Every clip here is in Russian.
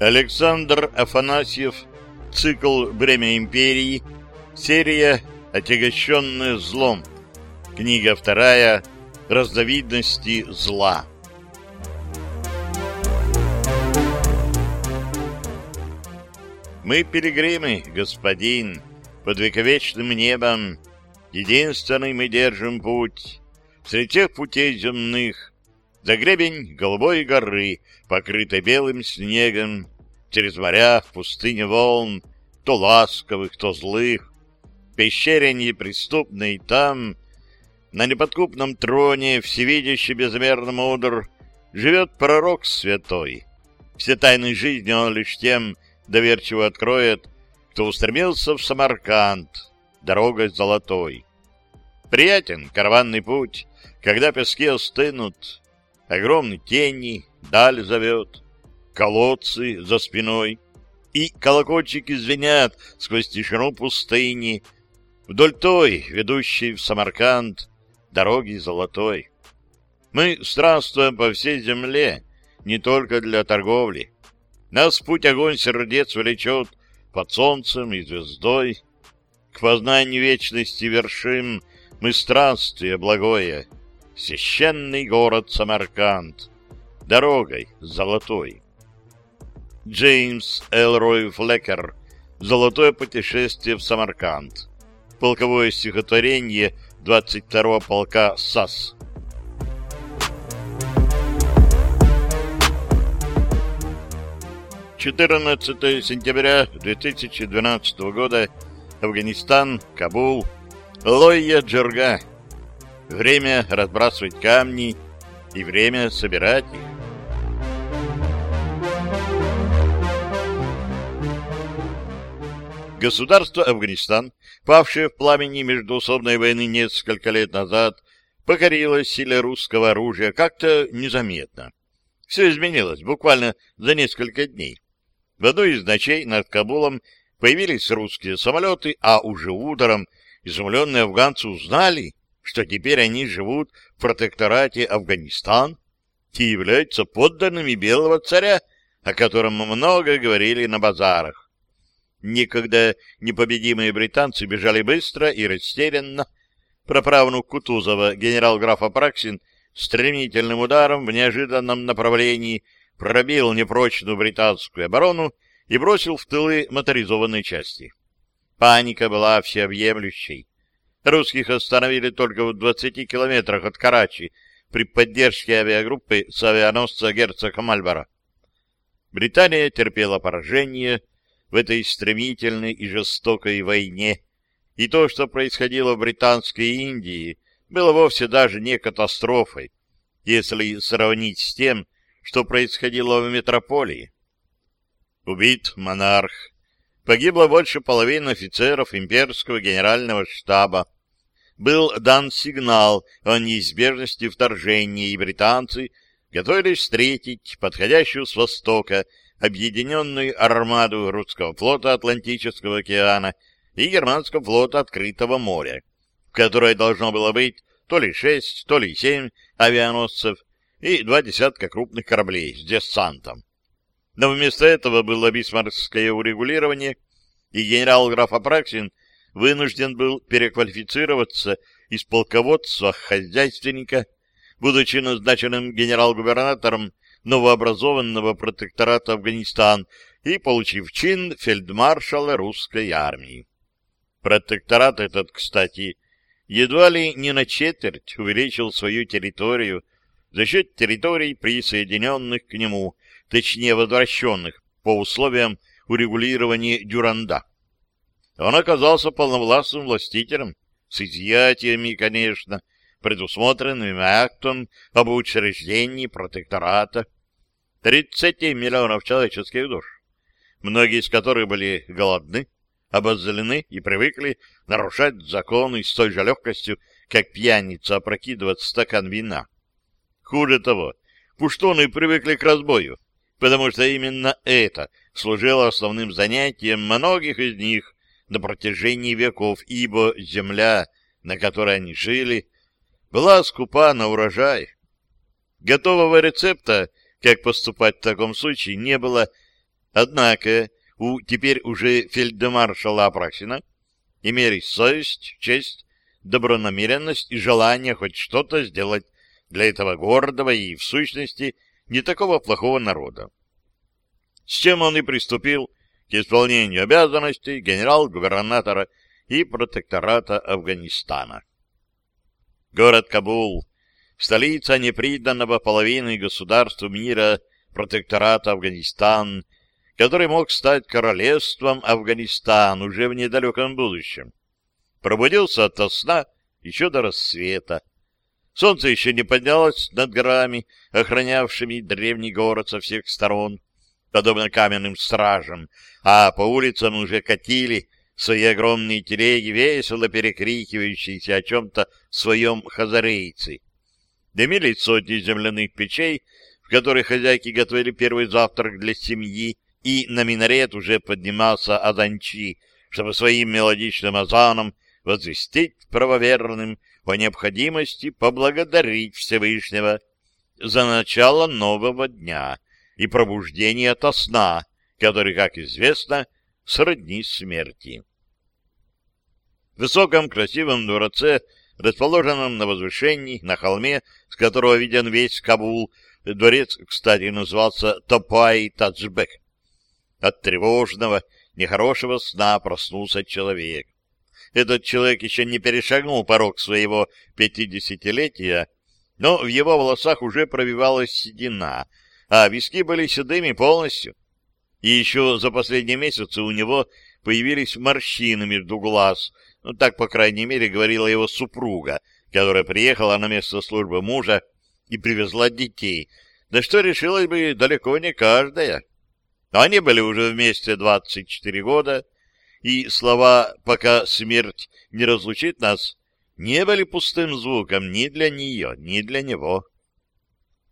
Александр Афанасьев, цикл «Бремя империи», серия «Отягощенное злом», книга вторая «Разновидности зла». Мы пилигримы, господин, под вековечным небом. Единственный мы держим путь. Среди тех путей земных за гребень голубой горы, покрытой белым снегом, через моря в пустыне волн, то ласковых, то злых, в пещере неприступной там, на неподкупном троне, всевидящий безмерно мудр, живет пророк святой. Все тайны жизни он лишь тем доверчиво откроет, кто устремился в Самарканд, дорогой золотой. Приятен караванный путь, когда пески остынут, огромный тени, даль зовет, колодцы за спиной, и колокольчики звенят сквозь тишину пустыни, вдоль той, ведущей в Самарканд, дороги золотой. Мы странствуем по всей земле, не только для торговли. Нас путь огонь сердец влечет под солнцем и звездой. К познанию вечности вершим мы странствие благое — священный город Самарканд, дорогой золотой. Джеймс Элрой Флекер «Золотое путешествие в Самарканд», полковое стихотворение 22-го полка САС. Четырнадцатое сентября 2012 года, Афганистан, Кабул, Лойя Джерга, Время разбрасывать камни и время собирать их. Государство Афганистан, павшее в пламени междуусобной войны несколько лет назад, покорило силе русского оружия как-то незаметно. Все изменилось буквально за несколько дней. В одной из ночей над Кабулом появились русские самолеты, а уже утром изумленные афганцы узнали, что теперь они живут в протекторате Афганистан и являются подданными белого царя, о котором много говорили на базарах. Никогда непобедимые британцы бежали быстро и растерянно. Проправнук Кутузова генерал-граф Апраксин стремительным ударом в неожиданном направлении пробил непрочную британскую оборону и бросил в тылы моторизованной части. Паника была всеобъемлющей. Русских остановили только в 20 километрах от Карачи при поддержке авиагруппы с авианосца герцога Мальбора. Британия терпела поражение в этой стремительной и жестокой войне, и то, что происходило в Британской Индии, было вовсе даже не катастрофой, если сравнить с тем, что происходило в метрополии. Убит монарх, погибло больше половины офицеров имперского генерального штаба. Был дан сигнал о неизбежности вторжения, и британцы готовились встретить подходящую с востока объединенную армаду русского флота Атлантического океана и германского флота Открытого моря, в которой должно было быть то ли шесть, то ли семь авианосцев и два десятка крупных кораблей с десантом. Но вместо этого было бисмарское урегулирование, и генерал-граф Апраксин вынужден был переквалифицироваться из полководца хозяйственника, будучи назначенным генерал-губернатором новообразованного протектората Афганистан и получив чин фельдмаршала русской армии. Протекторат этот, кстати, едва ли не на четверть увеличил свою территорию за счет территорий, присоединенных к нему – точнее возвращенных, по условиям урегулирования Дюранда. Он оказался полновластным властителем, с изъятиями, конечно, предусмотренными актом об учреждении протектората. 30 миллионов человеческих душ, многие из которых были голодны, обозлены и привыкли нарушать законы с той же легкостью, как пьяница опрокидывает стакан вина. Хуже того, пуштоны привыкли к разбою, потому что именно это служило основным занятием многих из них на протяжении веков, ибо земля, на которой они жили, была скупа на урожай. Готового рецепта, как поступать в таком случае, не было, однако у теперь уже фельдмаршала Апраксина имелись совесть, честь, добронамеренность и желание хоть что-то сделать для этого гордого и, в сущности, не такого плохого народа. С чем он и приступил к исполнению обязанностей генерал-губернатора и протектората Афганистана. Город Кабул, столица неприданного половины государству мира протектората Афганистан, который мог стать королевством Афганистан уже в недалеком будущем, пробудился от сна еще до рассвета. Солнце еще не поднялось над горами, охранявшими древний город со всех сторон, подобно каменным стражам, а по улицам уже катили свои огромные телеги, весело перекрикивающиеся о чем-то своем хазарейцы. Дымили сотни земляных печей, в которые хозяйки готовили первый завтрак для семьи, и на минарет уже поднимался Аданчи, чтобы своим мелодичным азаном возвестить правоверным, по необходимости поблагодарить Всевышнего за начало нового дня и пробуждение от сна, который, как известно, сродни смерти. В высоком красивом дворце, расположенном на возвышении, на холме, с которого виден весь Кабул, дворец, кстати, назывался Топай Таджбек. От тревожного, нехорошего сна проснулся человек этот человек еще не перешагнул порог своего пятидесятилетия, но в его волосах уже пробивалась седина, а виски были седыми полностью. И еще за последние месяцы у него появились морщины между глаз, ну так, по крайней мере, говорила его супруга, которая приехала на место службы мужа и привезла детей, да что решилась бы далеко не каждая. Они были уже вместе 24 года, и слова «пока смерть не разлучит нас» не были пустым звуком ни для нее, ни для него.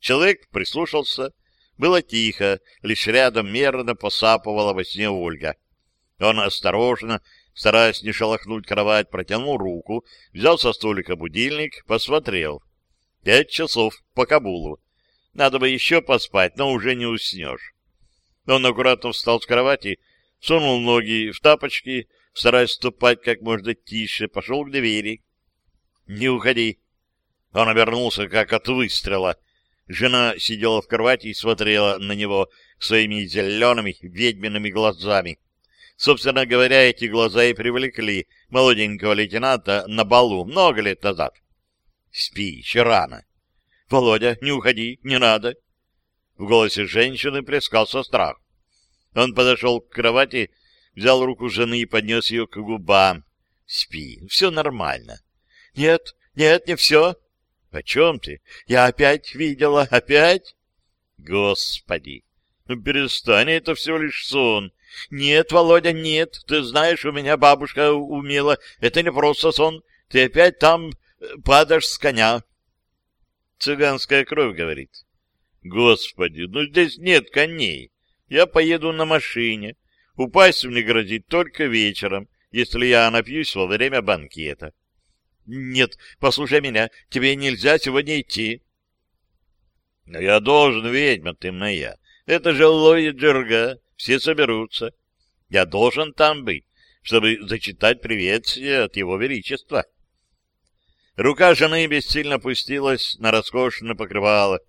Человек прислушался. Было тихо, лишь рядом мерно посапывала во сне Ольга. Он осторожно, стараясь не шелохнуть кровать, протянул руку, взял со столика будильник, посмотрел. Пять часов по Кабулу. Надо бы еще поспать, но уже не уснешь. Он аккуратно встал с кровати, сунул ноги в тапочки, стараясь ступать как можно тише, пошел к двери. «Не уходи!» Он обернулся, как от выстрела. Жена сидела в кровати и смотрела на него своими зелеными ведьмиными глазами. Собственно говоря, эти глаза и привлекли молоденького лейтенанта на балу много лет назад. «Спи, еще рано!» «Володя, не уходи, не надо!» В голосе женщины плескался страх. Он подошел к кровати, взял руку жены и поднес ее к губам. «Спи, все нормально». «Нет, нет, не все». «О чем ты? Я опять видела, опять?» «Господи! Ну перестань, это всего лишь сон». «Нет, Володя, нет. Ты знаешь, у меня бабушка умела. Это не просто сон. Ты опять там э, падаешь с коня». Цыганская кровь говорит. «Господи, ну здесь нет коней я поеду на машине. Упасть мне грозит только вечером, если я напьюсь во время банкета. Нет, послушай меня, тебе нельзя сегодня идти. Но я должен, ведьма ты моя. Это же Лоя Джерга, все соберутся. Я должен там быть, чтобы зачитать приветствие от его величества. Рука жены бессильно пустилась на роскошное покрывало.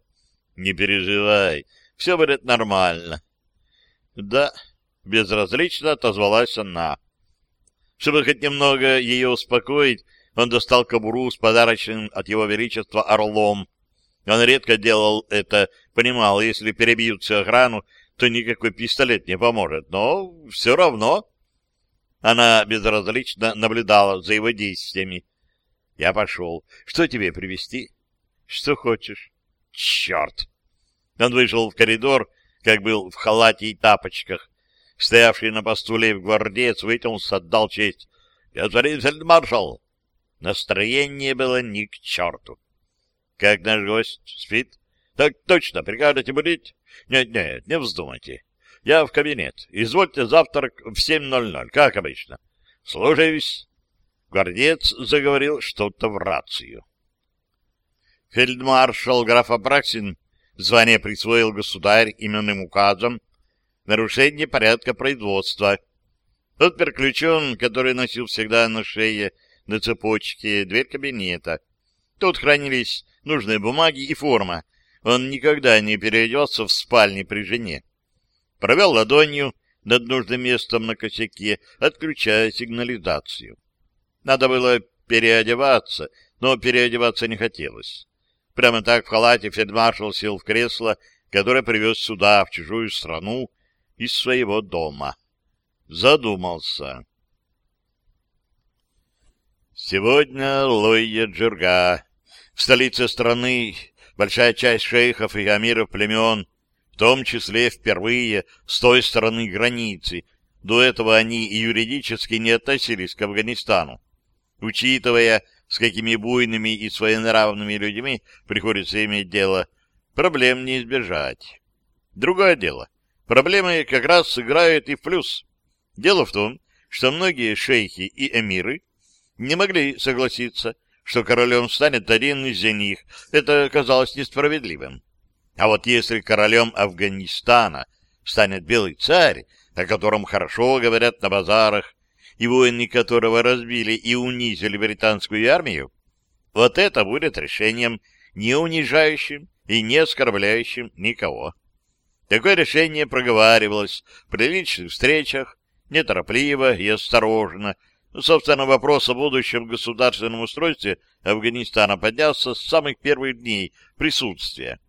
Не переживай, все будет нормально. «Да», — безразлично отозвалась она. Чтобы хоть немного ее успокоить, он достал кобуру с подарочным от его величества орлом. Он редко делал это, понимал, если перебьют всю охрану, то никакой пистолет не поможет, но все равно... Она безразлично наблюдала за его действиями. «Я пошел. Что тебе привезти?» «Что хочешь?» «Черт!» Он вышел в коридор как был в халате и тапочках. Стоявший на постуле в гвардеец вытянулся, отдал честь. «Господин фельдмаршал!» Настроение было ни к черту. «Как наш гость? Спит?» «Так точно, прикажете будить?» «Нет-нет, не вздумайте. Я в кабинет. Извольте завтрак в 7.00, как обычно. Служаюсь!» Гвардеец заговорил что-то в рацию. Фельдмаршал граф Апраксин Звание присвоил государь именным указом. Нарушение порядка производства. Тот переключен, который носил всегда на шее, на цепочке, дверь кабинета. Тут хранились нужные бумаги и форма. Он никогда не переодевался в спальне при жене. Провел ладонью над нужным местом на косяке, отключая сигнализацию. Надо было переодеваться, но переодеваться не хотелось. Прямо так в халате фельдмаршал сел в кресло, которое привез сюда, в чужую страну, из своего дома. Задумался. Сегодня Лойя Джурга. В столице страны большая часть шейхов и амиров племен, в том числе впервые с той стороны границы. До этого они и юридически не относились к Афганистану. Учитывая с какими буйными и своенравными людьми приходится иметь дело, проблем не избежать. Другое дело. Проблемы как раз сыграют и в плюс. Дело в том, что многие шейхи и эмиры не могли согласиться, что королем станет один из них. Это казалось несправедливым. А вот если королем Афганистана станет белый царь, о котором хорошо говорят на базарах, и воины которого разбили и унизили британскую армию, вот это будет решением не унижающим и не оскорбляющим никого. Такое решение проговаривалось при личных встречах, неторопливо и осторожно. Ну, собственно, вопрос о будущем государственном устройстве Афганистана поднялся с самых первых дней присутствия.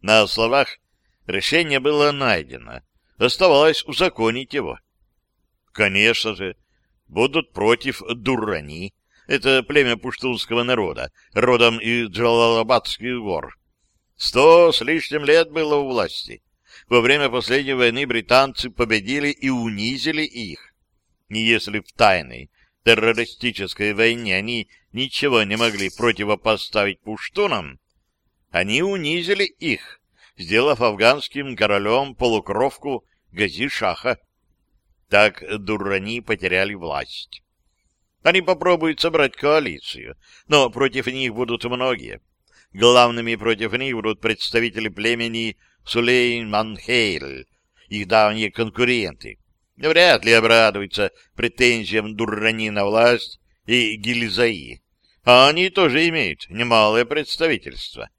На словах решение было найдено, оставалось узаконить его. Конечно же, будут против Дурани. Это племя пуштунского народа, родом из Джалалабадских гор. Сто с лишним лет было у власти. Во время последней войны британцы победили и унизили их. Не если в тайной террористической войне они ничего не могли противопоставить пуштунам, они унизили их, сделав афганским королем полукровку Гази-Шаха. Так Дуррани потеряли власть. Они попробуют собрать коалицию, но против них будут многие. Главными против них будут представители племени Сулейманхейль, их давние конкуренты. Вряд ли обрадуются претензиям Дуррани на власть и Гильзаи, а они тоже имеют немалое представительство.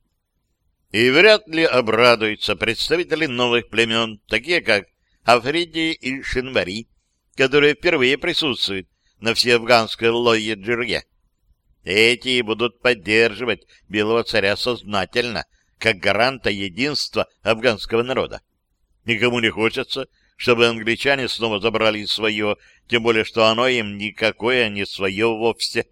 И вряд ли обрадуются представители новых племен, такие как Африди и Шинвари, которые впервые присутствуют на всеафганской Лойе-Джирге. Эти будут поддерживать Белого Царя сознательно, как гаранта единства афганского народа. Никому не хочется, чтобы англичане снова забрали свое, тем более, что оно им никакое не свое вовсе.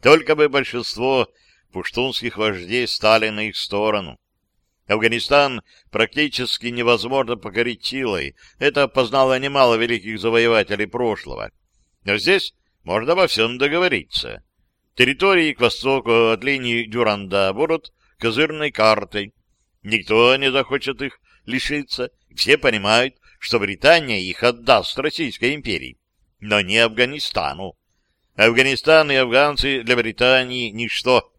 Только бы большинство пуштунских вождей стали на их сторону. Афганистан практически невозможно покорить силой. Это познало немало великих завоевателей прошлого. Но здесь можно обо всем договориться. Территории к востоку от линии Дюранда будут козырной картой. Никто не захочет их лишиться. Все понимают, что Британия их отдаст Российской империи. Но не Афганистану. Афганистан и афганцы для Британии — ничто.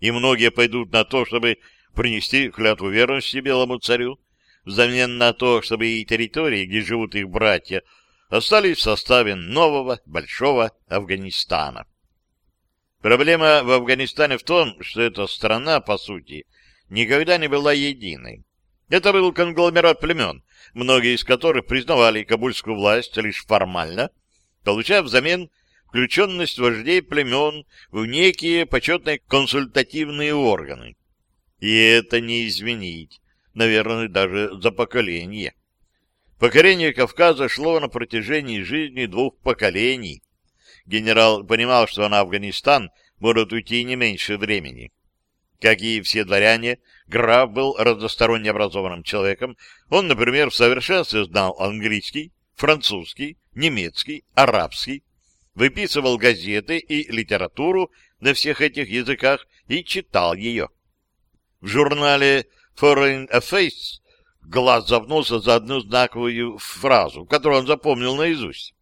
И многие пойдут на то, чтобы принести клятву верности белому царю, взамен на то, чтобы и территории, где живут их братья, остались в составе нового большого Афганистана. Проблема в Афганистане в том, что эта страна, по сути, никогда не была единой. Это был конгломерат племен, многие из которых признавали кабульскую власть лишь формально, получая взамен включенность вождей племен в некие почетные консультативные органы. И это не изменить, наверное, даже за поколение. Покорение Кавказа шло на протяжении жизни двух поколений. Генерал понимал, что на Афганистан может уйти не меньше времени. Как и все дворяне, граф был разносторонне образованным человеком. Он, например, в совершенстве знал английский, французский, немецкий, арабский, выписывал газеты и литературу на всех этих языках и читал ее в журнале Foreign Affairs глаз запнулся за одну знаковую фразу, которую он запомнил наизусть.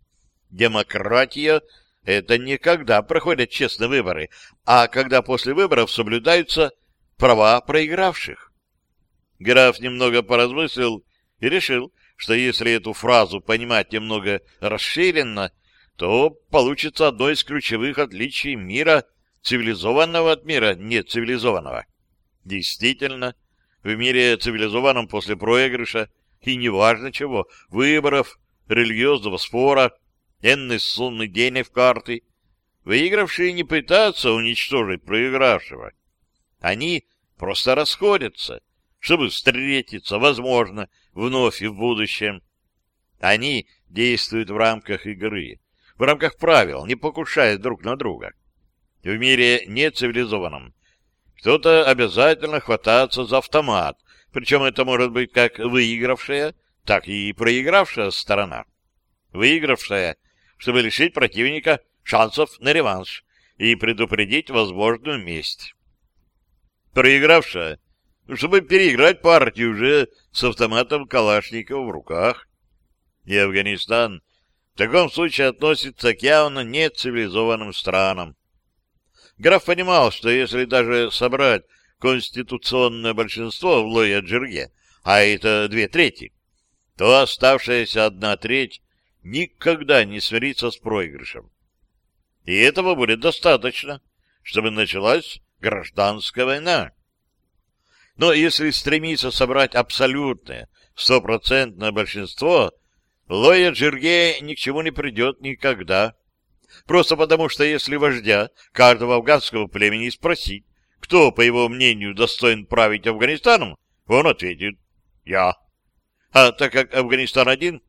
«Демократия — это не когда проходят честные выборы, а когда после выборов соблюдаются права проигравших». Граф немного поразмыслил и решил, что если эту фразу понимать немного расширенно, то получится одно из ключевых отличий мира, цивилизованного от мира нецивилизованного. Действительно, в мире цивилизованном после проигрыша, и неважно чего, выборов, религиозного спора, энной суммы денег в карты, выигравшие не пытаются уничтожить проигравшего. Они просто расходятся, чтобы встретиться, возможно, вновь и в будущем. Они действуют в рамках игры, в рамках правил, не покушаясь друг на друга. В мире нецивилизованном кто-то обязательно хватается за автомат, причем это может быть как выигравшая, так и проигравшая сторона. Выигравшая, чтобы лишить противника шансов на реванш и предупредить возможную месть. Проигравшая, чтобы переиграть партию уже с автоматом Калашникова в руках. И Афганистан в таком случае относится к явно нецивилизованным странам, Граф понимал, что если даже собрать конституционное большинство в Лоя-Джерге, а это две трети, то оставшаяся одна треть никогда не сварится с проигрышем. И этого будет достаточно, чтобы началась гражданская война. Но если стремиться собрать абсолютное, стопроцентное большинство, Лоя Джерге ни к чему не придет никогда. Просто потому, что если вождя каждого афганского племени спросить, кто, по его мнению, достоин править Афганистаном, он ответит «Я». А так как Афганистан один,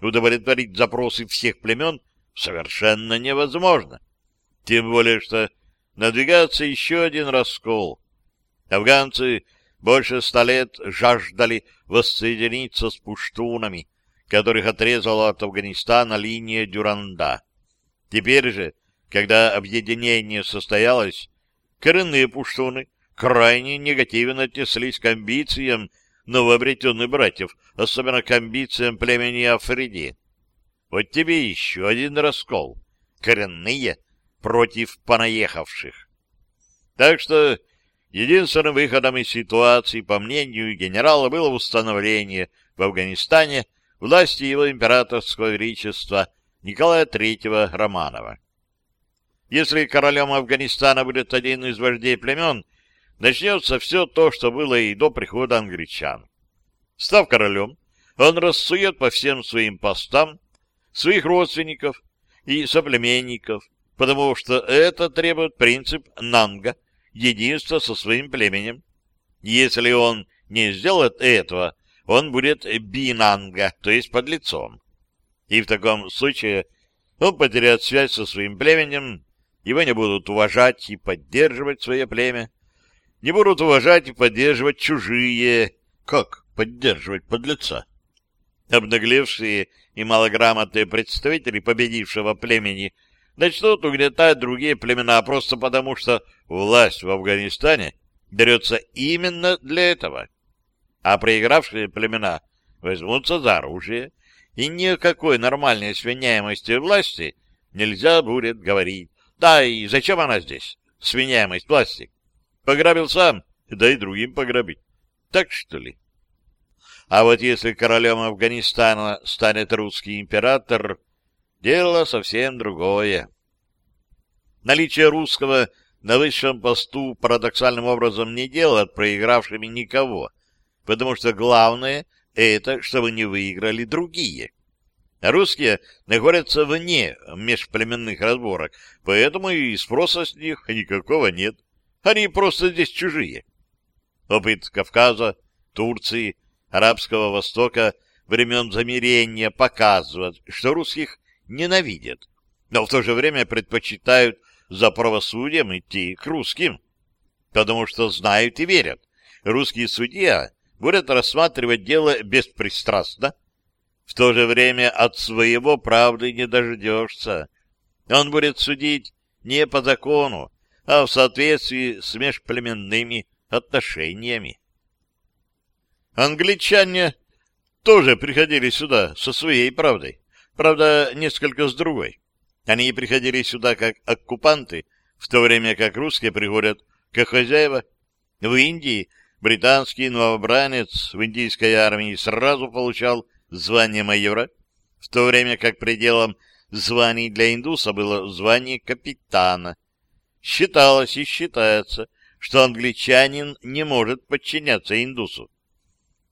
удовлетворить запросы всех племен совершенно невозможно. Тем более, что надвигается еще один раскол. Афганцы больше ста лет жаждали воссоединиться с пуштунами, которых отрезала от Афганистана линия Дюранда. Теперь же, когда объединение состоялось, коренные пуштуны крайне негативно отнеслись к амбициям новообретенных братьев, особенно к амбициям племени Африди. Вот тебе еще один раскол. Коренные против понаехавших. Так что единственным выходом из ситуации, по мнению генерала, было установление в Афганистане власти его императорского величества – Николая III Романова. Если королем Афганистана будет один из вождей племен, начнется все то, что было и до прихода англичан. Став королем, он рассует по всем своим постам своих родственников и соплеменников, потому что это требует принцип Нанга, единства со своим племенем. Если он не сделает этого, он будет бинанга, то есть под лицом и в таком случае он потеряет связь со своим племенем, его не будут уважать и поддерживать свое племя, не будут уважать и поддерживать чужие. Как поддерживать подлеца? Обнаглевшие и малограмотные представители победившего племени начнут угнетать другие племена просто потому, что власть в Афганистане берется именно для этого. А проигравшие племена возьмутся за оружие и никакой нормальной свиняемости власти нельзя будет говорить. Да и зачем она здесь, Свиняемость власти? Пограбил сам, да и другим пограбить. Так что ли? А вот если королем Афганистана станет русский император, дело совсем другое. Наличие русского на высшем посту парадоксальным образом не делает проигравшими никого, потому что главное — это чтобы не выиграли другие. Русские находятся вне межплеменных разборок, поэтому и спроса с них никакого нет. Они просто здесь чужие. Опыт Кавказа, Турции, Арабского Востока времен замирения показывает, что русских ненавидят, но в то же время предпочитают за правосудием идти к русским, потому что знают и верят. Русский судья будет рассматривать дело беспристрастно, в то же время от своего правды не дождешься. Он будет судить не по закону, а в соответствии с межплеменными отношениями. Англичане тоже приходили сюда со своей правдой, правда, несколько с другой. Они приходили сюда как оккупанты, в то время как русские приходят как хозяева. В Индии британский новобранец в индийской армии сразу получал звание майора, в то время как пределом званий для индуса было звание капитана. Считалось и считается, что англичанин не может подчиняться индусу.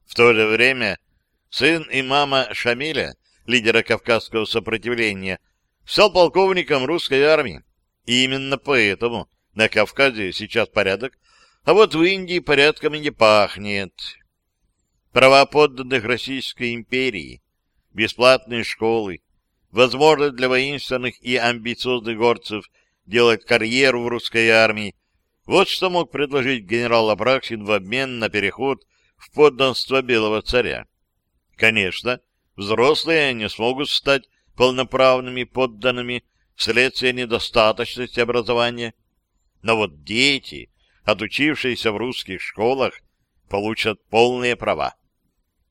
В то же время сын имама Шамиля, лидера кавказского сопротивления, стал полковником русской армии. И именно поэтому на Кавказе сейчас порядок а вот в Индии порядком и не пахнет. Права подданных Российской империи, бесплатные школы, возможность для воинственных и амбициозных горцев делать карьеру в русской армии — вот что мог предложить генерал Апраксин в обмен на переход в подданство Белого царя. Конечно, взрослые не смогут стать полноправными подданными вследствие недостаточности образования. Но вот дети, отучившиеся в русских школах, получат полные права.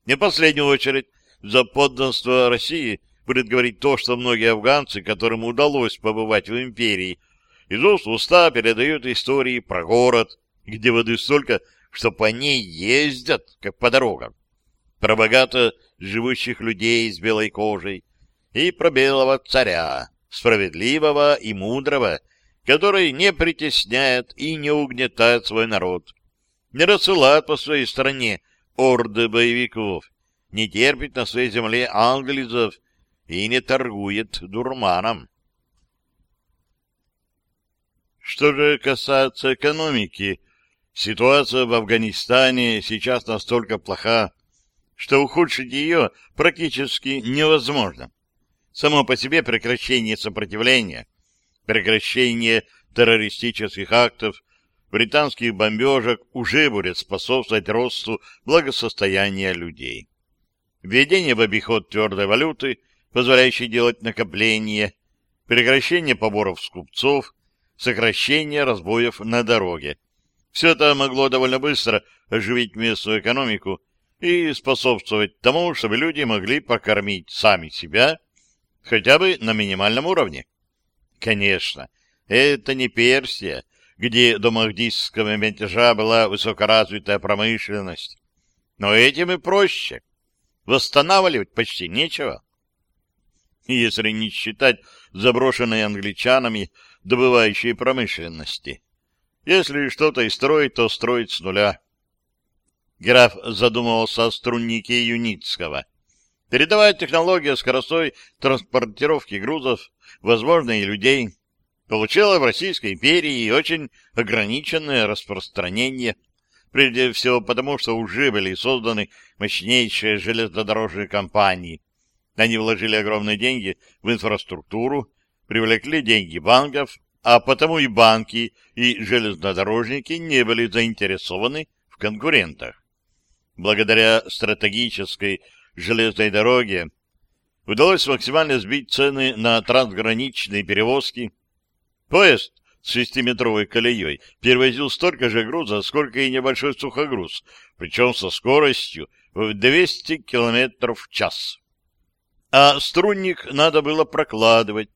Не последнюю очередь за подданство России будет говорить то, что многие афганцы, которым удалось побывать в империи, из уст в уста передают истории про город, где воды столько, что по ней ездят, как по дорогам, про богато живущих людей с белой кожей и про белого царя, справедливого и мудрого, который не притесняет и не угнетает свой народ, не рассылает по своей стране орды боевиков, не терпит на своей земле англизов и не торгует дурманом. Что же касается экономики, ситуация в Афганистане сейчас настолько плоха, что ухудшить ее практически невозможно. Само по себе прекращение сопротивления — прекращение террористических актов, британских бомбежек уже будет способствовать росту благосостояния людей. Введение в обиход твердой валюты, позволяющей делать накопления, прекращение поборов с купцов, сокращение разбоев на дороге. Все это могло довольно быстро оживить местную экономику и способствовать тому, чтобы люди могли покормить сами себя хотя бы на минимальном уровне. Конечно, это не Персия, где до махдистского мятежа была высокоразвитая промышленность. Но этим и проще. Восстанавливать почти нечего. Если не считать заброшенные англичанами добывающие промышленности. Если что-то и строить, то строить с нуля. Граф задумывался о струннике Юницкого — Передовая технология скоростой транспортировки грузов, возможно, и людей, получила в Российской империи очень ограниченное распространение, прежде всего потому, что уже были созданы мощнейшие железнодорожные компании. Они вложили огромные деньги в инфраструктуру, привлекли деньги банков, а потому и банки, и железнодорожники не были заинтересованы в конкурентах. Благодаря стратегической железной дороге удалось максимально сбить цены на трансграничные перевозки. Поезд с шестиметровой колеей перевозил столько же груза, сколько и небольшой сухогруз, причем со скоростью в 200 км в час. А струнник надо было прокладывать,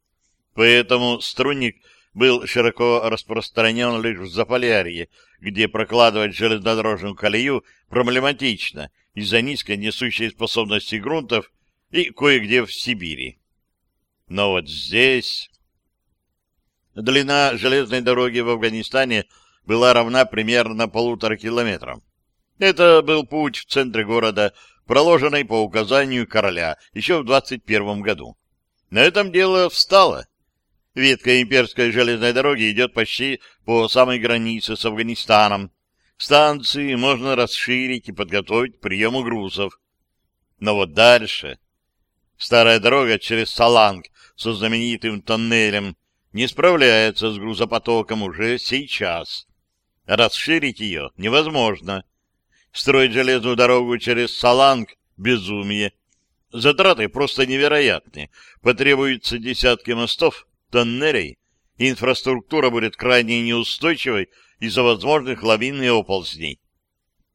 поэтому струнник был широко распространен лишь в Заполярье, где прокладывать железнодорожную колею проблематично — из-за низкой несущей способности грунтов и кое-где в Сибири. Но вот здесь... Длина железной дороги в Афганистане была равна примерно полутора километрам. Это был путь в центре города, проложенный по указанию короля еще в 21 году. На этом дело встало. Ветка имперской железной дороги идет почти по самой границе с Афганистаном, Станции можно расширить и подготовить к приему грузов. Но вот дальше... Старая дорога через Саланг со знаменитым тоннелем не справляется с грузопотоком уже сейчас. Расширить ее невозможно. Строить железную дорогу через Саланг — безумие. Затраты просто невероятны. Потребуются десятки мостов, тоннелей. Инфраструктура будет крайне неустойчивой из-за возможных лавин и оползней.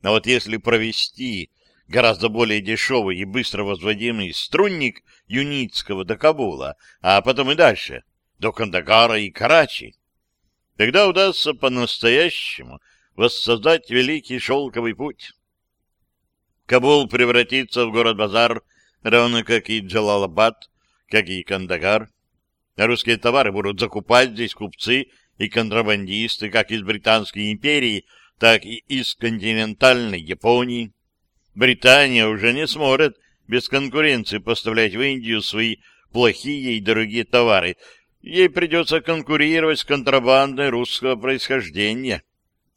Но вот если провести гораздо более дешевый и быстро возводимый струнник Юницкого до Кабула, а потом и дальше, до Кандагара и Карачи, тогда удастся по-настоящему воссоздать великий шелковый путь. Кабул превратится в город-базар, равно как и Джалалабад, как и Кандагар. Русские товары будут закупать здесь купцы и контрабандисты как из Британской империи, так и из континентальной Японии. Британия уже не сможет без конкуренции поставлять в Индию свои плохие и дорогие товары. Ей придется конкурировать с контрабандой русского происхождения.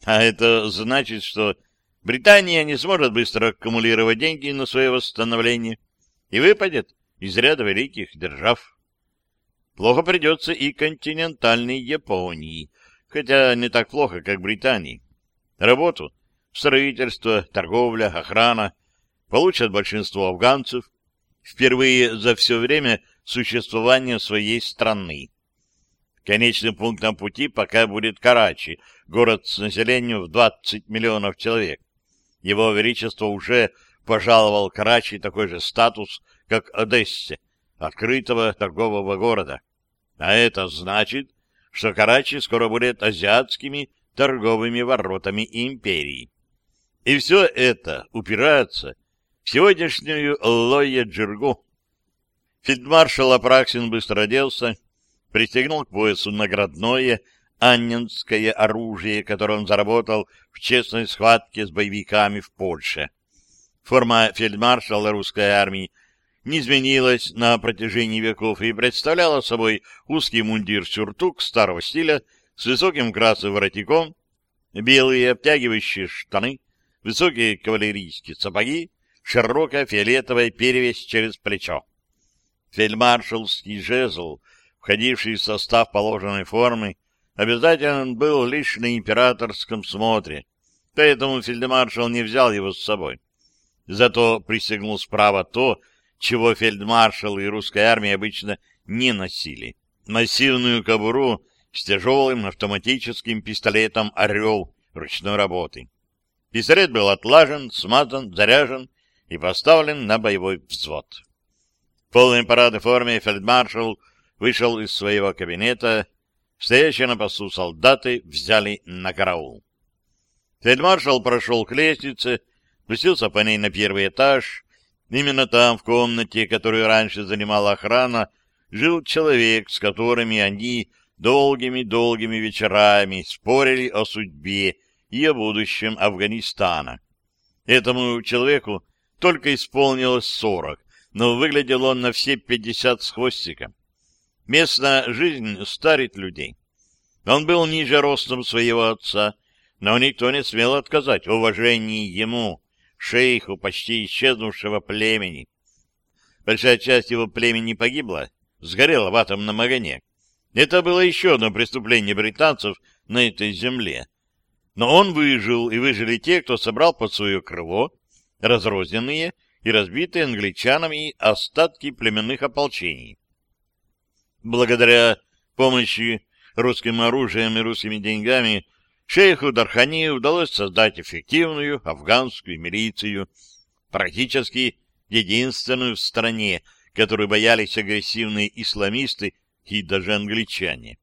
А это значит, что Британия не сможет быстро аккумулировать деньги на свое восстановление и выпадет из ряда великих держав. Плохо придется и континентальной Японии, хотя не так плохо, как Британии. Работу, строительство, торговля, охрана получат большинство афганцев впервые за все время существования своей страны. Конечным пунктом пути пока будет Карачи, город с населением в 20 миллионов человек. Его Величество уже пожаловал Карачи такой же статус, как Одессе – открытого торгового города. А это значит, что Карачи скоро будет азиатскими торговыми воротами империи. И все это упирается в сегодняшнюю Лоя Джиргу. Фельдмаршал Апраксин быстро оделся, пристегнул к поясу наградное анненское оружие, которое он заработал в честной схватке с боевиками в Польше. Форма фельдмаршала русской армии не изменилась на протяжении веков и представляла собой узкий мундир-сюртук старого стиля с высоким красным воротником, белые обтягивающие штаны, высокие кавалерийские сапоги, широкая фиолетовая перевязь через плечо. Фельдмаршалский жезл, входивший в состав положенной формы, обязателен был лишь на императорском смотре, поэтому фельдмаршал не взял его с собой. Зато присягнул справа то, чего фельдмаршал и русская армия обычно не носили. Массивную кобуру с тяжелым автоматическим пистолетом «Орел» ручной работы. Пистолет был отлажен, смазан, заряжен и поставлен на боевой взвод. В полной парадной форме фельдмаршал вышел из своего кабинета. Стоящие на посту солдаты взяли на караул. Фельдмаршал прошел к лестнице, спустился по ней на первый этаж, Именно там, в комнате, которую раньше занимала охрана, жил человек, с которыми они долгими-долгими вечерами спорили о судьбе и о будущем Афганистана. Этому человеку только исполнилось сорок, но выглядел он на все пятьдесят с хвостиком. Местная жизнь старит людей. Он был ниже ростом своего отца, но никто не смел отказать уважении ему, шейху почти исчезнувшего племени. Большая часть его племени погибла, сгорела в атомном огне. Это было еще одно преступление британцев на этой земле. Но он выжил, и выжили те, кто собрал под свое крыло разрозненные и разбитые англичанами остатки племенных ополчений. Благодаря помощи русским оружием и русскими деньгами шейху Дархани удалось создать эффективную афганскую милицию, практически единственную в стране, которую боялись агрессивные исламисты и даже англичане.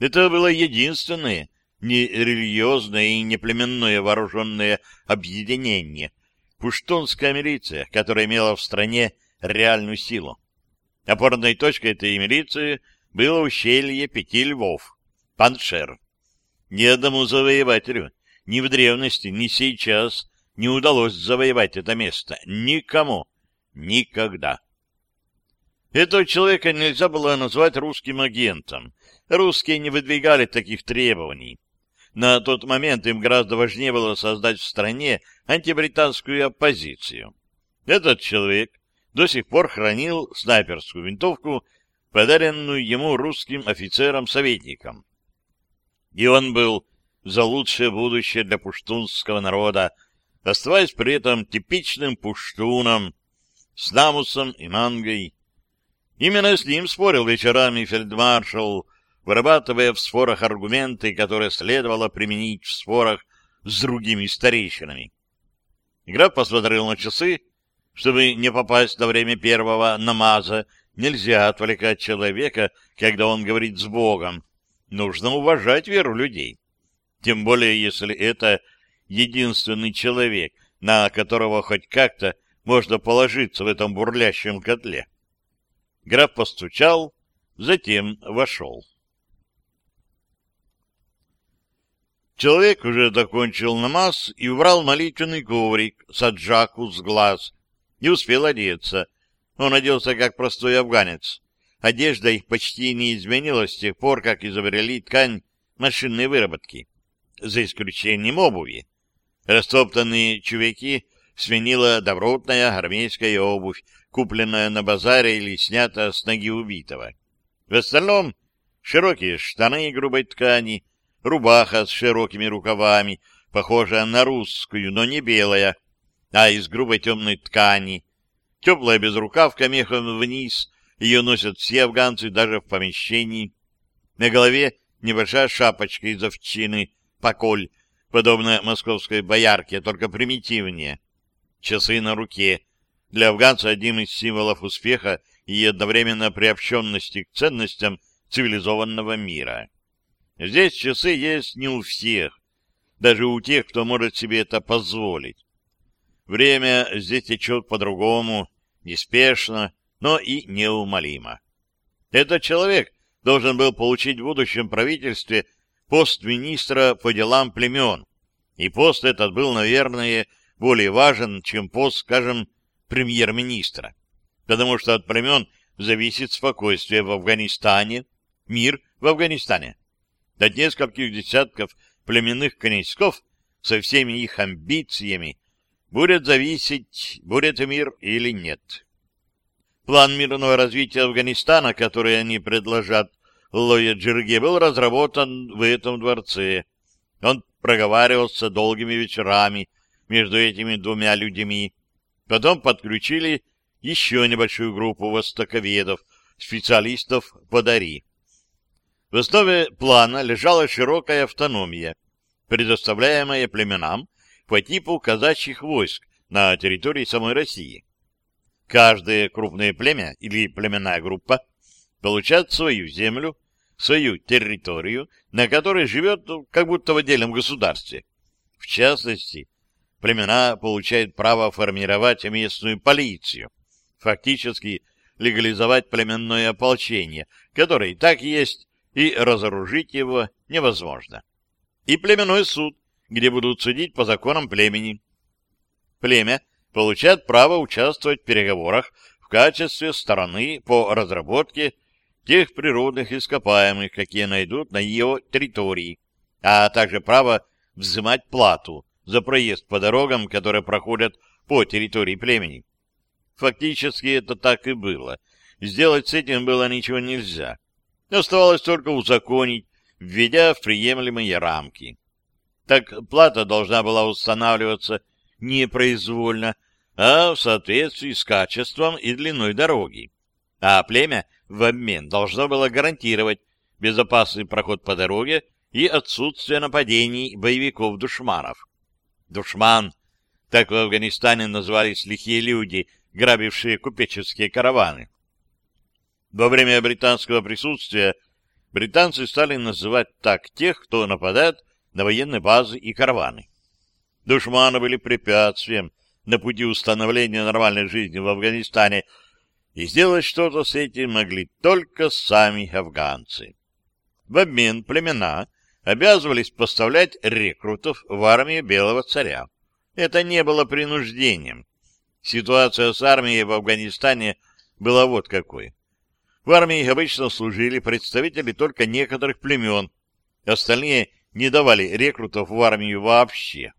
Это было единственное нерелигиозное и неплеменное вооруженное объединение, пуштунская милиция, которая имела в стране реальную силу. Опорной точкой этой милиции было ущелье Пяти Львов, Паншер. Ни одному завоевателю, ни в древности, ни сейчас не удалось завоевать это место. Никому. Никогда. Этого человека нельзя было назвать русским агентом. Русские не выдвигали таких требований. На тот момент им гораздо важнее было создать в стране антибританскую оппозицию. Этот человек до сих пор хранил снайперскую винтовку, подаренную ему русским офицером-советником и он был за лучшее будущее для пуштунского народа, оставаясь при этом типичным пуштуном, с намусом и мангой. Именно с ним спорил вечерами фельдмаршал, вырабатывая в спорах аргументы, которые следовало применить в спорах с другими старейшинами. Граф посмотрел на часы. Чтобы не попасть на время первого намаза, нельзя отвлекать человека, когда он говорит с Богом, нужно уважать веру людей. Тем более, если это единственный человек, на которого хоть как-то можно положиться в этом бурлящем котле. Граф постучал, затем вошел. Человек уже закончил намаз и убрал молитвенный коврик аджаку с глаз. Не успел одеться. Он оделся как простой афганец. Одежда их почти не изменилась с тех пор, как изобрели ткань машинной выработки, за исключением обуви. Растоптанные чувяки сменила добротная армейская обувь, купленная на базаре или снята с ноги убитого. В остальном широкие штаны грубой ткани, рубаха с широкими рукавами, похожая на русскую, но не белая, а из грубой темной ткани, теплая безрукавка мехом вниз — ее носят все афганцы, даже в помещении. На голове небольшая шапочка из овчины, поколь, подобная московской боярке, только примитивнее. Часы на руке. Для афганца одним из символов успеха и одновременно приобщенности к ценностям цивилизованного мира. Здесь часы есть не у всех, даже у тех, кто может себе это позволить. Время здесь течет по-другому, неспешно, но и неумолимо. Этот человек должен был получить в будущем правительстве пост министра по делам племен, и пост этот был, наверное, более важен, чем пост, скажем, премьер-министра, потому что от племен зависит спокойствие в Афганистане, мир в Афганистане. От нескольких десятков племенных конечков со всеми их амбициями будет зависеть, будет мир или нет. План мирного развития Афганистана, который они предложат Лое Джирге, был разработан в этом дворце. Он проговаривался долгими вечерами между этими двумя людьми. Потом подключили еще небольшую группу востоковедов, специалистов по Дари. В основе плана лежала широкая автономия, предоставляемая племенам по типу казачьих войск на территории самой России. Каждое крупное племя или племенная группа получает свою землю, свою территорию, на которой живет ну, как будто в отдельном государстве. В частности, племена получают право формировать местную полицию, фактически легализовать племенное ополчение, которое и так есть, и разоружить его невозможно. И племенной суд, где будут судить по законам племени. Племя — получат право участвовать в переговорах в качестве стороны по разработке тех природных ископаемых, какие найдут на ее территории, а также право взимать плату за проезд по дорогам, которые проходят по территории племени. Фактически это так и было. Сделать с этим было ничего нельзя. Оставалось только узаконить, введя в приемлемые рамки. Так плата должна была устанавливаться непроизвольно, а в соответствии с качеством и длиной дороги. А племя в обмен должно было гарантировать безопасный проход по дороге и отсутствие нападений боевиков-душманов. Душман, так в Афганистане назывались лихие люди, грабившие купеческие караваны. Во время британского присутствия британцы стали называть так тех, кто нападает на военные базы и караваны. Душманы были препятствием на пути установления нормальной жизни в Афганистане, и сделать что-то с этим могли только сами афганцы. В обмен племена обязывались поставлять рекрутов в армию Белого Царя. Это не было принуждением. Ситуация с армией в Афганистане была вот какой. В армии обычно служили представители только некоторых племен, остальные не давали рекрутов в армию вообще.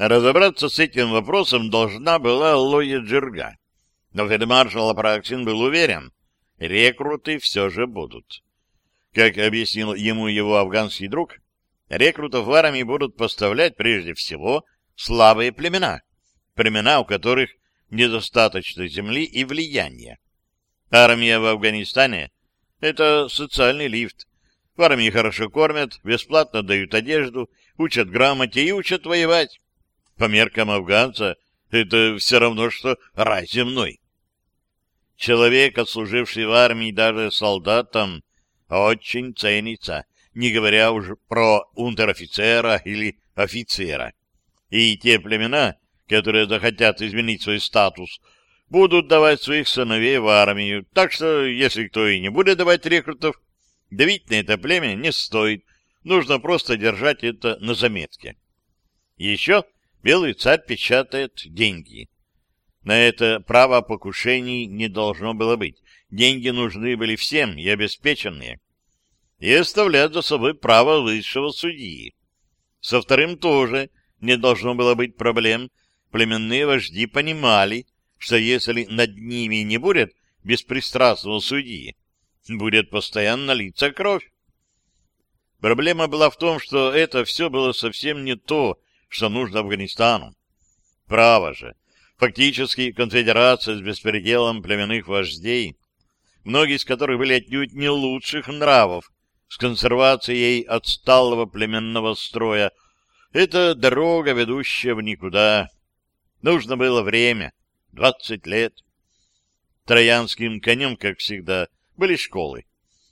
Разобраться с этим вопросом должна была Лоя Джирга. Но фельдмаршал Апраксин был уверен, рекруты все же будут. Как объяснил ему его афганский друг, рекрутов в армии будут поставлять прежде всего слабые племена, племена, у которых недостаточно земли и влияния. Армия в Афганистане — это социальный лифт. В армии хорошо кормят, бесплатно дают одежду, учат грамоте и учат воевать. По меркам афганца это все равно, что рай земной. Человек, отслуживший в армии даже солдатом, очень ценится, не говоря уже про унтер-офицера или офицера. И те племена, которые захотят изменить свой статус, будут давать своих сыновей в армию. Так что, если кто и не будет давать рекрутов, давить на это племя не стоит. Нужно просто держать это на заметке. Еще Белый царь печатает деньги. На это право покушений не должно было быть. Деньги нужны были всем и обеспеченные. И оставлять за собой право высшего судьи. Со вторым тоже не должно было быть проблем. Племенные вожди понимали, что если над ними не будет беспристрастного судьи, будет постоянно литься кровь. Проблема была в том, что это все было совсем не то, что нужно Афганистану. Право же, фактически конфедерация с беспределом племенных вождей, многие из которых были отнюдь не лучших нравов, с консервацией отсталого племенного строя, это дорога, ведущая в никуда. Нужно было время, двадцать лет. Троянским конем, как всегда, были школы.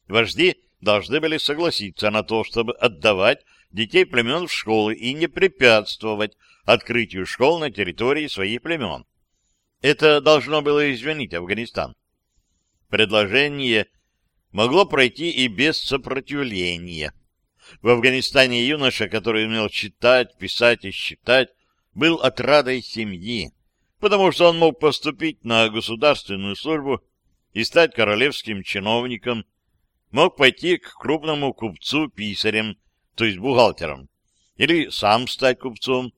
Вожди должны были согласиться на то, чтобы отдавать детей племен в школы и не препятствовать открытию школ на территории своих племен. Это должно было извинить Афганистан. Предложение могло пройти и без сопротивления. В Афганистане юноша, который умел читать, писать и считать, был отрадой семьи, потому что он мог поступить на государственную службу и стать королевским чиновником, мог пойти к крупному купцу-писарем то есть бухгалтером, или сам стать купцом,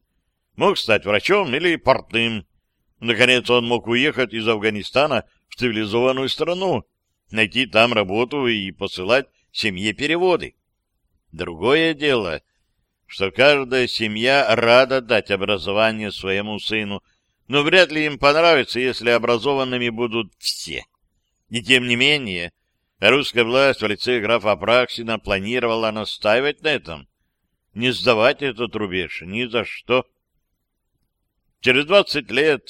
мог стать врачом или портным. Наконец он мог уехать из Афганистана в цивилизованную страну, найти там работу и посылать семье переводы. Другое дело, что каждая семья рада дать образование своему сыну, но вряд ли им понравится, если образованными будут все. И тем не менее, Русская власть в лице графа Апраксина планировала настаивать на этом, не сдавать этот рубеж ни за что. Через 20 лет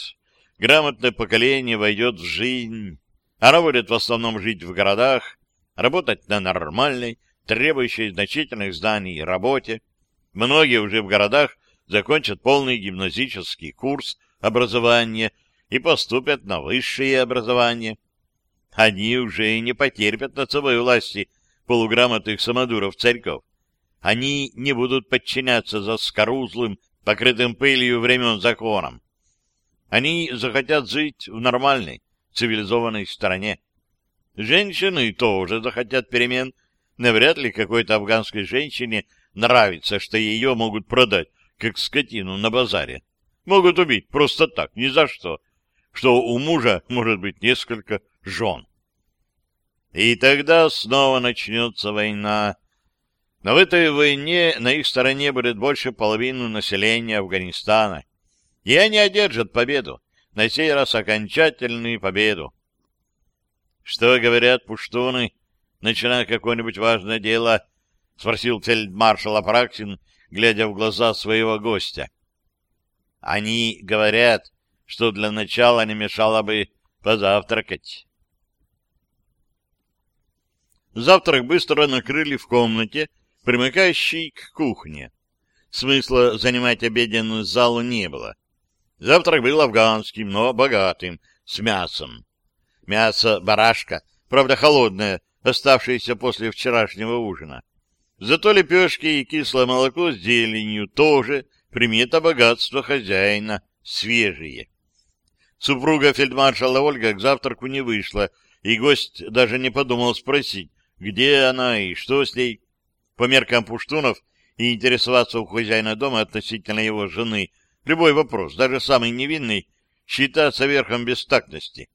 грамотное поколение войдет в жизнь. Оно будет в основном жить в городах, работать на нормальной, требующей значительных знаний и работе. Многие уже в городах закончат полный гимназический курс образования и поступят на высшее образование – они уже и не потерпят над собой власти полуграмотных самодуров церков. Они не будут подчиняться за скорузлым, покрытым пылью времен законом. Они захотят жить в нормальной, цивилизованной стране. Женщины тоже захотят перемен. Навряд ли какой-то афганской женщине нравится, что ее могут продать, как скотину на базаре. Могут убить просто так, ни за что. Что у мужа может быть несколько, жен. И тогда снова начнется война. Но в этой войне на их стороне будет больше половины населения Афганистана. И они одержат победу, на сей раз окончательную победу. Что говорят пуштуны, начиная какое-нибудь важное дело, спросил фельдмаршал Апраксин, глядя в глаза своего гостя. Они говорят, что для начала не мешало бы позавтракать. Завтрак быстро накрыли в комнате, примыкающей к кухне. Смысла занимать обеденную залу не было. Завтрак был афганским, но богатым, с мясом. Мясо барашка, правда холодное, оставшееся после вчерашнего ужина. Зато лепешки и кислое молоко с зеленью тоже примета богатства хозяина, свежие. Супруга фельдмаршала Ольга к завтраку не вышла, и гость даже не подумал спросить, где она и что с ней? По меркам пуштунов и интересоваться у хозяина дома относительно его жены любой вопрос, даже самый невинный, считаться верхом бестактности.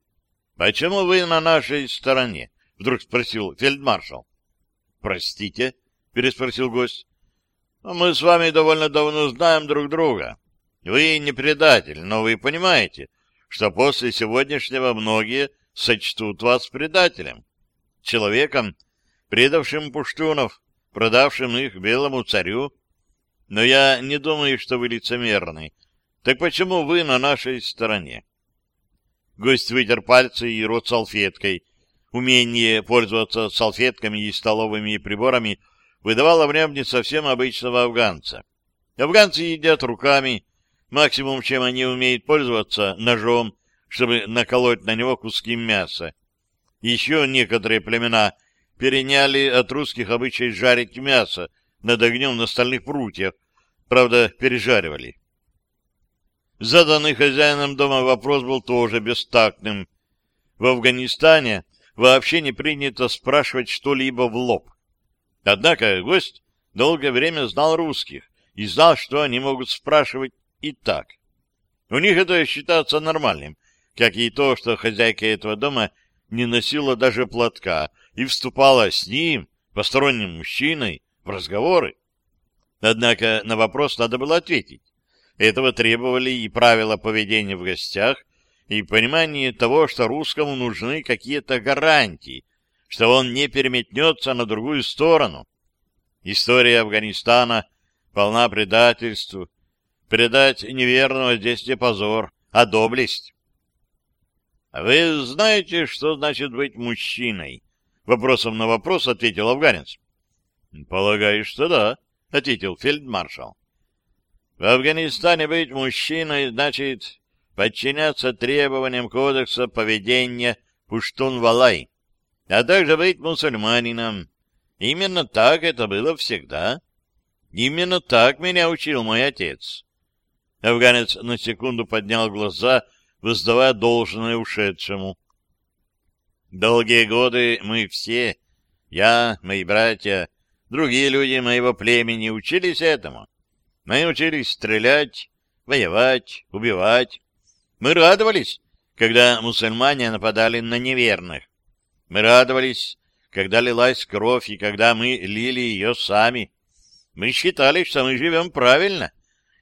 — Почему вы на нашей стороне? — вдруг спросил фельдмаршал. — Простите? — переспросил гость. — Мы с вами довольно давно знаем друг друга. Вы не предатель, но вы понимаете, что после сегодняшнего многие сочтут вас предателем человеком, предавшим пуштунов, продавшим их белому царю. Но я не думаю, что вы лицемерны. Так почему вы на нашей стороне? Гость вытер пальцы и рот салфеткой. Умение пользоваться салфетками и столовыми приборами выдавало в нем не совсем обычного афганца. Афганцы едят руками, максимум, чем они умеют пользоваться, ножом, чтобы наколоть на него куски мяса. Еще некоторые племена переняли от русских обычай жарить мясо над огнем на стальных прутьях, правда, пережаривали. Заданный хозяином дома вопрос был тоже бестактным. В Афганистане вообще не принято спрашивать что-либо в лоб. Однако гость долгое время знал русских и знал, что они могут спрашивать и так. У них это считается нормальным, как и то, что хозяйка этого дома — не носила даже платка и вступала с ним, посторонним мужчиной, в разговоры. Однако на вопрос надо было ответить. Этого требовали и правила поведения в гостях, и понимание того, что русскому нужны какие-то гарантии, что он не переметнется на другую сторону. История Афганистана полна предательству. Предать неверного здесь не позор, а доблесть. «Вы знаете, что значит быть мужчиной?» Вопросом на вопрос ответил афганец. «Полагаю, что да», — ответил фельдмаршал. «В Афганистане быть мужчиной значит подчиняться требованиям кодекса поведения Пуштун-Валай, а также быть мусульманином. Именно так это было всегда. Именно так меня учил мой отец». Афганец на секунду поднял глаза воздавая должное ушедшему. Долгие годы мы все, я, мои братья, другие люди моего племени учились этому. Мы учились стрелять, воевать, убивать. Мы радовались, когда мусульмане нападали на неверных. Мы радовались, когда лилась кровь и когда мы лили ее сами. Мы считали, что мы живем правильно,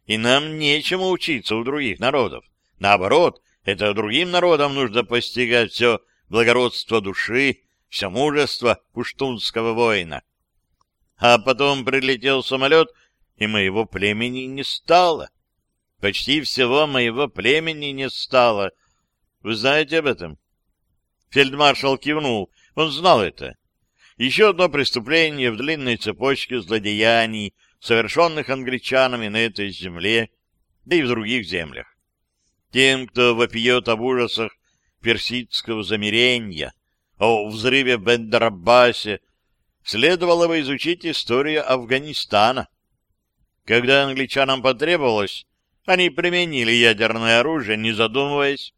и нам нечему учиться у других народов. Наоборот, это другим народам нужно постигать все благородство души, все мужество пуштунского воина. А потом прилетел самолет, и моего племени не стало. Почти всего моего племени не стало. Вы знаете об этом? Фельдмаршал кивнул. Он знал это. Еще одно преступление в длинной цепочке злодеяний, совершенных англичанами на этой земле, да и в других землях тем, кто вопиет об ужасах персидского замирения, о взрыве в Бендарабасе, следовало бы изучить историю Афганистана. Когда англичанам потребовалось, они применили ядерное оружие, не задумываясь.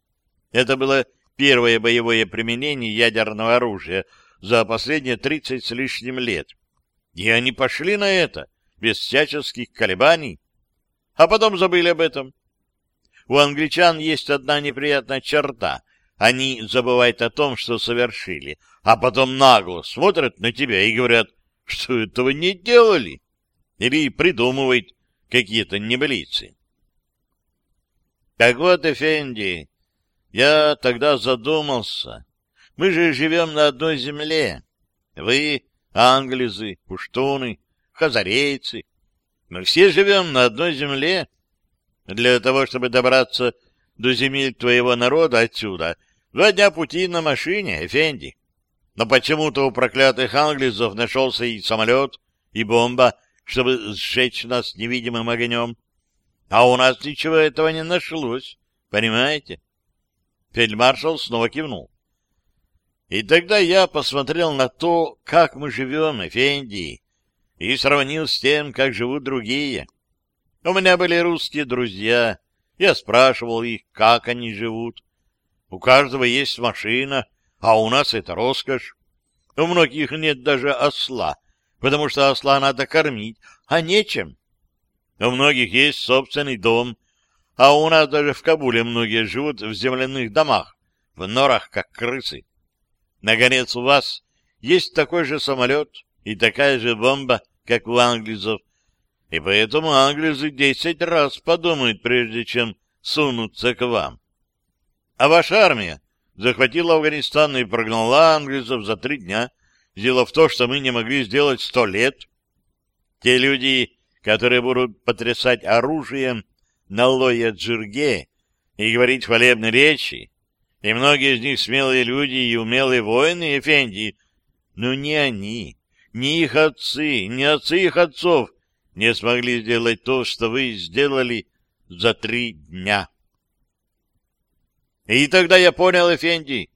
Это было первое боевое применение ядерного оружия за последние 30 с лишним лет. И они пошли на это, без всяческих колебаний. А потом забыли об этом у англичан есть одна неприятная черта. Они забывают о том, что совершили, а потом нагло смотрят на тебя и говорят, что этого не делали. Или придумывают какие-то небылицы. Так вот, Эфенди, я тогда задумался. Мы же живем на одной земле. Вы, англизы, пуштуны, хазарейцы. Мы все живем на одной земле, для того, чтобы добраться до земель твоего народа отсюда, два дня пути на машине, Эфенди. Но почему-то у проклятых англизов нашелся и самолет, и бомба, чтобы сжечь нас невидимым огнем. А у нас ничего этого не нашлось, понимаете? Фельдмаршал снова кивнул. И тогда я посмотрел на то, как мы живем, Эфенди, и сравнил с тем, как живут другие. У меня были русские друзья. Я спрашивал их, как они живут. У каждого есть машина, а у нас это роскошь. У многих нет даже осла, потому что осла надо кормить, а нечем. У многих есть собственный дом, а у нас даже в Кабуле многие живут в земляных домах, в норах, как крысы. Наконец, у вас есть такой же самолет и такая же бомба, как у англизов, и поэтому англизы десять раз подумают, прежде чем сунуться к вам. А ваша армия захватила Афганистан и прогнала англизов за три дня, сделав то, что мы не могли сделать сто лет. Те люди, которые будут потрясать оружием на Лоя-Джирге и говорить хвалебные речи, и многие из них смелые люди и умелые воины, Эфенди, но не они, не их отцы, не отцы их отцов не смогли сделать то, что вы сделали за три дня. И тогда я понял, Эфенди,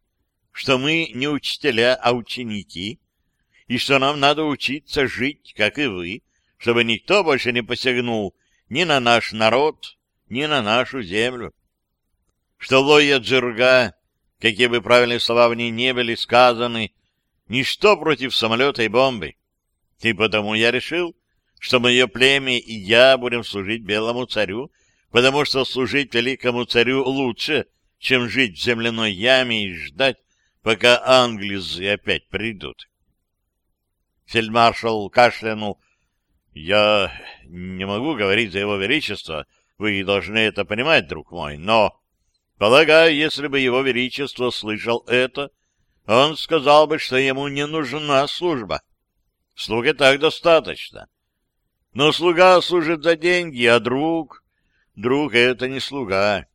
что мы не учителя, а ученики, и что нам надо учиться жить, как и вы, чтобы никто больше не посягнул ни на наш народ, ни на нашу землю. Что Лоя Джирга, какие бы правильные слова в ней не были сказаны, ничто против самолета и бомбы. И потому я решил, что мое племя и я будем служить белому царю, потому что служить великому царю лучше, чем жить в земляной яме и ждать, пока англизы опять придут. Фельдмаршал кашлянул. «Я не могу говорить за его величество, вы должны это понимать, друг мой, но...» Полагаю, если бы его величество слышал это, он сказал бы, что ему не нужна служба. Слуг так достаточно. Но слуга служит за деньги, а друг... Друг — это не слуга.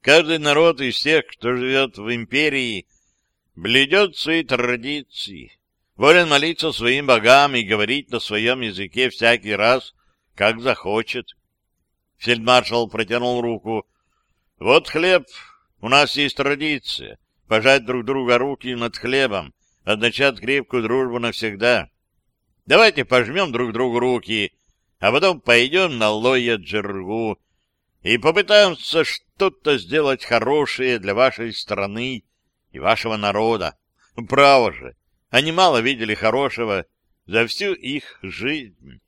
Каждый народ из тех, кто живет в империи, бледет свои традиции, волен молиться своим богам и говорить на своем языке всякий раз, как захочет. Фельдмаршал протянул руку. — Вот хлеб. У нас есть традиция — пожать друг друга руки над хлебом, означает крепкую дружбу навсегда. Давайте пожмем друг другу руки — а потом пойдем на Лоя-Джергу и попытаемся что-то сделать хорошее для вашей страны и вашего народа. Право же, они мало видели хорошего за всю их жизнь.